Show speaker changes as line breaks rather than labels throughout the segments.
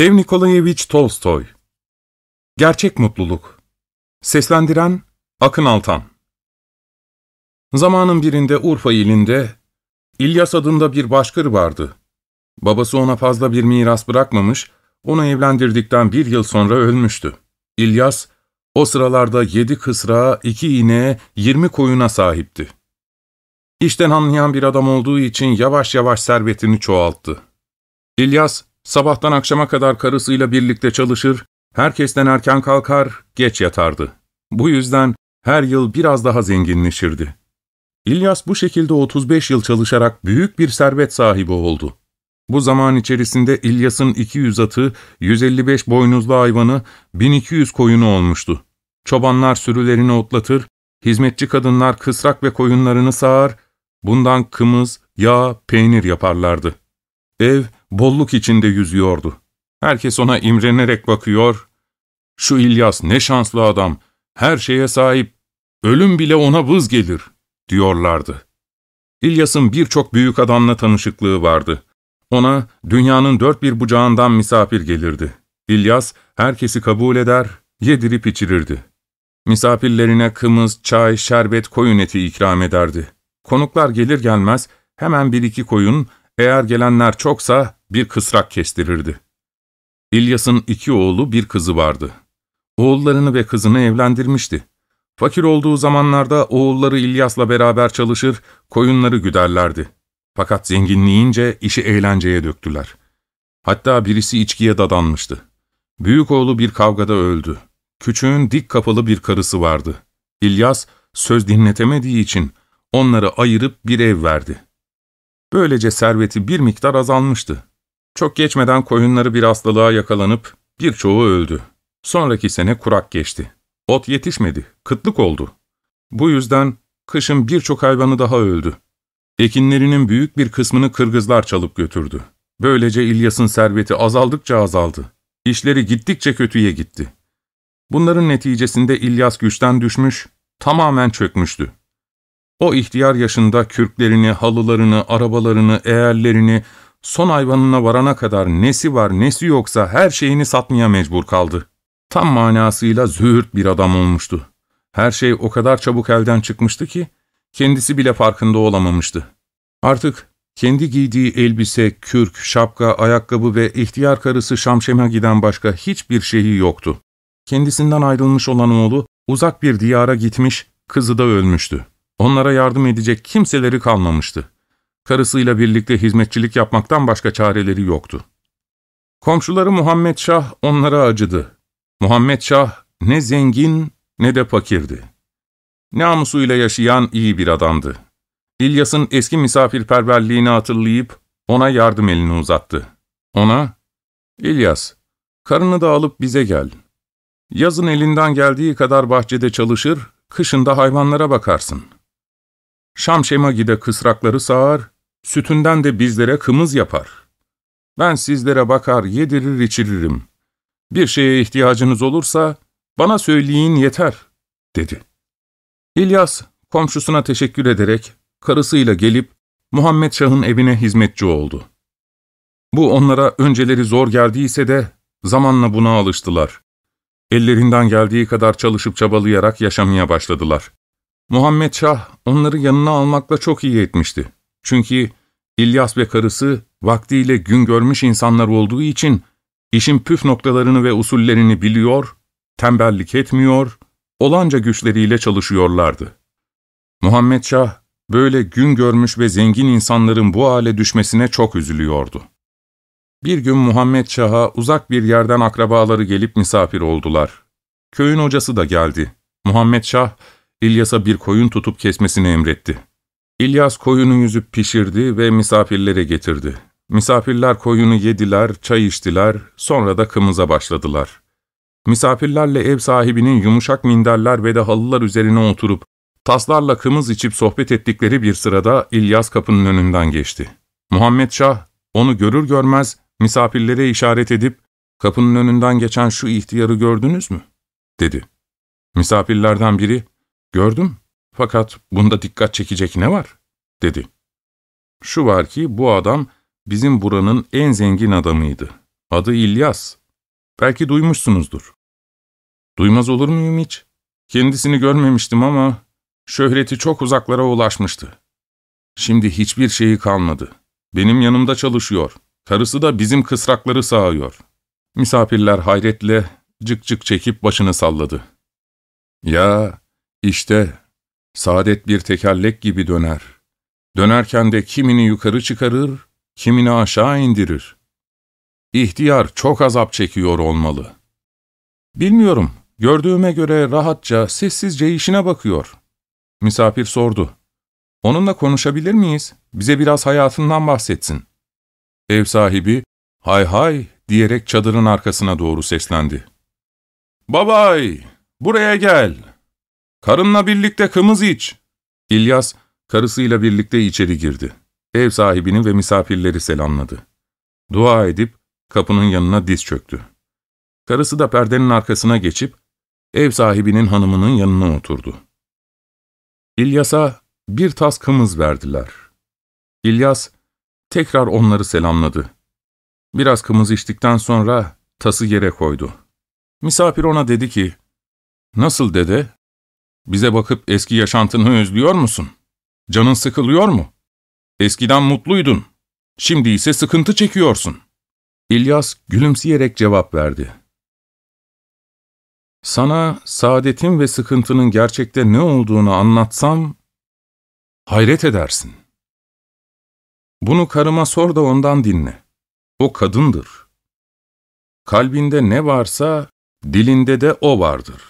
Lev Nikolayevich Tolstoy Gerçek Mutluluk Seslendiren Akın Altan Zamanın birinde Urfa ilinde İlyas adında bir başkır vardı. Babası ona fazla bir miras bırakmamış, onu evlendirdikten bir yıl sonra ölmüştü. İlyas, o sıralarda yedi kısrağa, iki ineğe, yirmi koyuna sahipti. İşten anlayan bir adam olduğu için yavaş yavaş servetini çoğalttı. İlyas, sabahtan akşama kadar karısıyla birlikte çalışır, herkesten erken kalkar, geç yatardı. Bu yüzden her yıl biraz daha zenginleşirdi. İlyas bu şekilde 35 yıl çalışarak büyük bir servet sahibi oldu. Bu zaman içerisinde İlyas'ın 200 atı, 155 boynuzlu hayvanı, 1200 koyunu olmuştu. Çobanlar sürülerini otlatır, hizmetçi kadınlar kısrak ve koyunlarını sağar, bundan kımız, yağ, peynir yaparlardı. Ev bolluk içinde yüzüyordu. Herkes ona imrenerek bakıyor. Şu İlyas ne şanslı adam, her şeye sahip, ölüm bile ona vız gelir, diyorlardı. İlyas'ın birçok büyük adamla tanışıklığı vardı. Ona dünyanın dört bir bucağından misafir gelirdi. İlyas herkesi kabul eder, yedirip içirirdi. Misafirlerine kımız, çay, şerbet, koyun eti ikram ederdi. Konuklar gelir gelmez hemen bir iki koyun, eğer gelenler çoksa bir kısrak kestirirdi. İlyas'ın iki oğlu bir kızı vardı. Oğullarını ve kızını evlendirmişti. Fakir olduğu zamanlarda oğulları İlyas'la beraber çalışır, koyunları güderlerdi. Fakat zenginliğince işi eğlenceye döktüler. Hatta birisi içkiye dadanmıştı. Büyük oğlu bir kavgada öldü. Küçüğün dik kapalı bir karısı vardı. İlyas söz dinletemediği için onları ayırıp bir ev verdi. Böylece serveti bir miktar azalmıştı. Çok geçmeden koyunları bir hastalığa yakalanıp birçoğu öldü. Sonraki sene kurak geçti. Ot yetişmedi, kıtlık oldu. Bu yüzden kışın birçok hayvanı daha öldü. Ekinlerinin büyük bir kısmını Kırgızlar çalıp götürdü. Böylece İlyas'ın serveti azaldıkça azaldı. İşleri gittikçe kötüye gitti. Bunların neticesinde İlyas güçten düşmüş, tamamen çökmüştü. O ihtiyar yaşında kürklerini, halılarını, arabalarını, eğerlerini, son hayvanına varana kadar nesi var nesi yoksa her şeyini satmaya mecbur kaldı. Tam manasıyla züğürt bir adam olmuştu. Her şey o kadar çabuk elden çıkmıştı ki, kendisi bile farkında olamamıştı. Artık kendi giydiği elbise, kürk, şapka, ayakkabı ve ihtiyar karısı Şamşem'e giden başka hiçbir şeyi yoktu. Kendisinden ayrılmış olan oğlu uzak bir diyara gitmiş, kızı da ölmüştü. Onlara yardım edecek kimseleri kalmamıştı. Karısıyla birlikte hizmetçilik yapmaktan başka çareleri yoktu. Komşuları Muhammed Şah onlara acıdı. Muhammed Şah ne zengin ne de fakirdi. Namusuyla yaşayan iyi bir adamdı. İlyas'ın eski misafirperverliğini hatırlayıp ona yardım elini uzattı. Ona, ''İlyas, karını da alıp bize gel. Yazın elinden geldiği kadar bahçede çalışır, kışında hayvanlara bakarsın. Şam Şemagi'de kısrakları sağar, sütünden de bizlere kımız yapar. Ben sizlere bakar, yedirir içiririm. Bir şeye ihtiyacınız olursa bana söyleyin yeter.'' dedi. İlyas, komşusuna teşekkür ederek karısıyla gelip Muhammed Şah'ın evine hizmetçi oldu. Bu onlara önceleri zor geldiyse de zamanla buna alıştılar. Ellerinden geldiği kadar çalışıp çabalayarak yaşamaya başladılar. Muhammed Şah onları yanına almakla çok iyi etmişti. Çünkü İlyas ve karısı vaktiyle gün görmüş insanlar olduğu için işin püf noktalarını ve usullerini biliyor, tembellik etmiyor, olanca güçleriyle çalışıyorlardı. Muhammed Şah böyle gün görmüş ve zengin insanların bu hale düşmesine çok üzülüyordu. Bir gün Muhammed Şah'a uzak bir yerden akrabaları gelip misafir oldular. Köyün hocası da geldi. Muhammed Şah, İlyas'a bir koyun tutup kesmesini emretti. İlyas koyunu yüzüp pişirdi ve misafirlere getirdi. Misafirler koyunu yediler, çay içtiler, sonra da kımıza başladılar. Misafirlerle ev sahibinin yumuşak minderler ve de halılar üzerine oturup taslarla kımız içip sohbet ettikleri bir sırada İlyas kapının önünden geçti. Muhammed Şah onu görür görmez misafirlere işaret edip ''Kapının önünden geçen şu ihtiyarı gördünüz mü?'' dedi. Misafirlerden biri ''Gördüm fakat bunda dikkat çekecek ne var?'' dedi. Şu var ki bu adam bizim buranın en zengin adamıydı. Adı İlyas. Belki duymuşsunuzdur. Duymaz olur muyum hiç? Kendisini görmemiştim ama şöhreti çok uzaklara ulaşmıştı. Şimdi hiçbir şeyi kalmadı. Benim yanımda çalışıyor. Karısı da bizim kısrakları sağıyor. Misafirler hayretle cık cık çekip başını salladı. Ya işte saadet bir tekerlek gibi döner. Dönerken de kimini yukarı çıkarır, kimini aşağı indirir. İhtiyar çok azap çekiyor olmalı. Bilmiyorum, gördüğüme göre rahatça, sessizce işine bakıyor. Misafir sordu. Onunla konuşabilir miyiz? Bize biraz hayatından bahsetsin. Ev sahibi, hay hay diyerek çadırın arkasına doğru seslendi. Babay, buraya gel. Karınla birlikte kımız iç. İlyas, karısıyla birlikte içeri girdi. Ev sahibini ve misafirleri selamladı. Dua edip kapının yanına diz çöktü. Karısı da perdenin arkasına geçip ev sahibinin hanımının yanına oturdu. İlyas'a bir tas kımız verdiler. İlyas tekrar onları selamladı. Biraz kımız içtikten sonra tası yere koydu. Misafir ona dedi ki, ''Nasıl dede? Bize bakıp eski yaşantını özlüyor musun? Canın sıkılıyor mu? Eskiden mutluydun, şimdi ise sıkıntı çekiyorsun.'' İlyas gülümseyerek cevap verdi. Sana saadetin ve sıkıntının gerçekte ne olduğunu anlatsam, hayret edersin. Bunu karıma sor da ondan dinle. O kadındır. Kalbinde ne varsa dilinde de o vardır.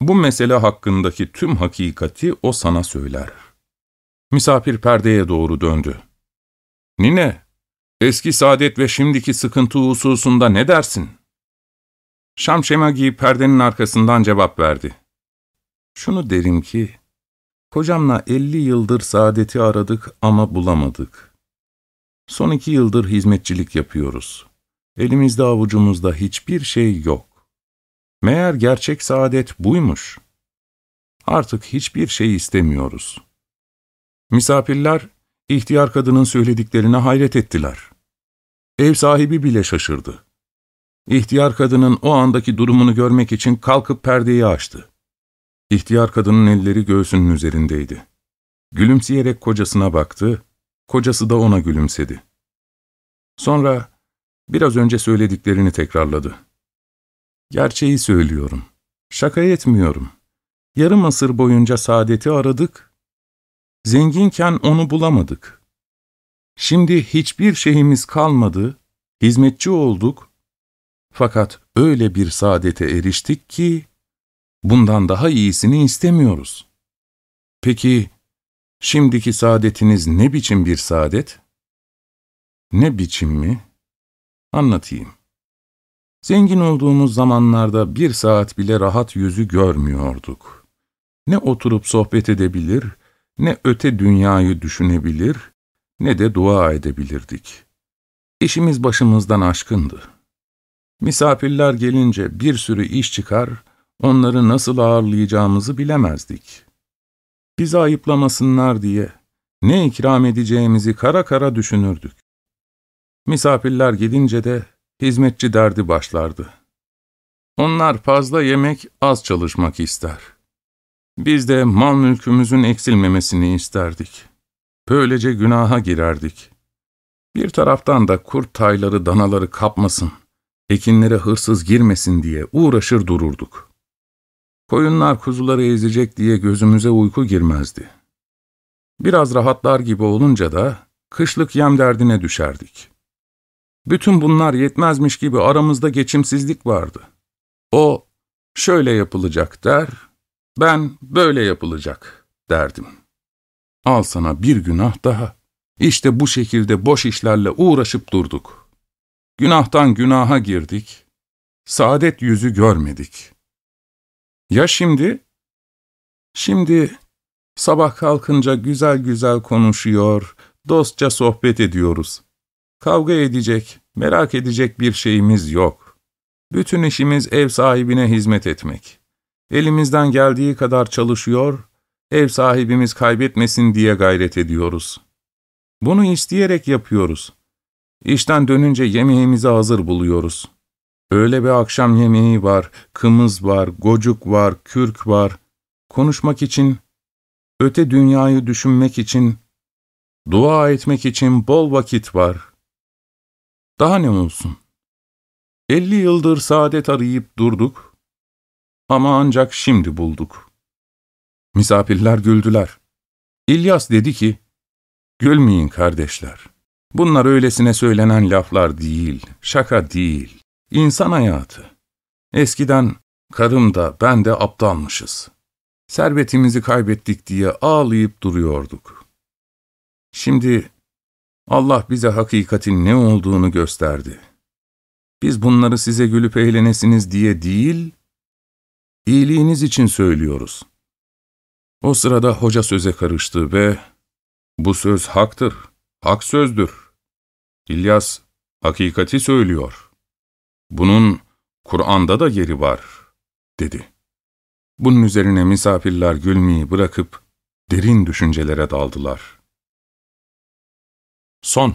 Bu mesele hakkındaki tüm hakikati o sana söyler. Misafir perdeye doğru döndü. Nine, eski saadet ve şimdiki sıkıntı hususunda ne dersin? Şamşemagi perdenin arkasından cevap verdi. Şunu derim ki, kocamla elli yıldır saadeti aradık ama bulamadık. Son iki yıldır hizmetçilik yapıyoruz. Elimizde avucumuzda hiçbir şey yok. Meğer gerçek saadet buymuş. Artık hiçbir şey istemiyoruz. Misafirler, ihtiyar kadının söylediklerine hayret ettiler. Ev sahibi bile şaşırdı. İhtiyar kadının o andaki durumunu görmek için kalkıp perdeyi açtı. İhtiyar kadının elleri göğsünün üzerindeydi. Gülümseyerek kocasına baktı, kocası da ona gülümsedi. Sonra biraz önce söylediklerini tekrarladı. Gerçeği söylüyorum, şaka etmiyorum. Yarım asır boyunca saadeti aradık, zenginken onu bulamadık. Şimdi hiçbir şeyimiz kalmadı, hizmetçi olduk, fakat öyle bir saadete eriştik ki, bundan daha iyisini istemiyoruz. Peki, şimdiki saadetiniz ne biçim bir saadet? Ne biçim mi? Anlatayım. Zengin olduğumuz zamanlarda bir saat bile rahat yüzü görmüyorduk. Ne oturup sohbet edebilir, ne öte dünyayı düşünebilir, ne de dua edebilirdik. İşimiz başımızdan aşkındı. Misafirler gelince bir sürü iş çıkar, onları nasıl ağırlayacağımızı bilemezdik. Bizi ayıplamasınlar diye ne ikram edeceğimizi kara kara düşünürdük. Misafirler gidince de hizmetçi derdi başlardı. Onlar fazla yemek, az çalışmak ister. Biz de mal mülkümüzün eksilmemesini isterdik. Böylece günaha girerdik. Bir taraftan da kurt tayları danaları kapmasın, ekinlere hırsız girmesin diye uğraşır dururduk. Koyunlar kuzuları ezecek diye gözümüze uyku girmezdi. Biraz rahatlar gibi olunca da kışlık yem derdine düşerdik. Bütün bunlar yetmezmiş gibi aramızda geçimsizlik vardı. O şöyle yapılacak der, ben böyle yapılacak derdim. Al sana bir günah daha. İşte bu şekilde boş işlerle uğraşıp durduk. Günahtan günaha girdik, saadet yüzü görmedik. Ya şimdi? Şimdi sabah kalkınca güzel güzel konuşuyor, dostça sohbet ediyoruz. Kavga edecek, merak edecek bir şeyimiz yok. Bütün işimiz ev sahibine hizmet etmek. Elimizden geldiği kadar çalışıyor, ev sahibimiz kaybetmesin diye gayret ediyoruz. Bunu isteyerek yapıyoruz. İşten dönünce yemeğimizi hazır buluyoruz. Öyle bir akşam yemeği var, kımız var, gocuk var, kürk var. Konuşmak için, öte dünyayı düşünmek için, dua etmek için bol vakit var. Daha ne olsun? Elli yıldır saadet arayıp durduk ama ancak şimdi bulduk. Misafirler güldüler. İlyas dedi ki, Gülmeyin kardeşler. Bunlar öylesine söylenen laflar değil, şaka değil. İnsan hayatı. Eskiden karım da ben de aptalmışız. Servetimizi kaybettik diye ağlayıp duruyorduk. Şimdi Allah bize hakikatin ne olduğunu gösterdi. Biz bunları size gülüp eğlenesiniz diye değil, iyiliğiniz için söylüyoruz. O sırada hoca söze karıştı ve bu söz haktır, hak sözdür. İlyas hakikati söylüyor. Bunun Kur'an'da da yeri var, dedi. Bunun üzerine misafirler gülmeyi bırakıp derin düşüncelere daldılar. Son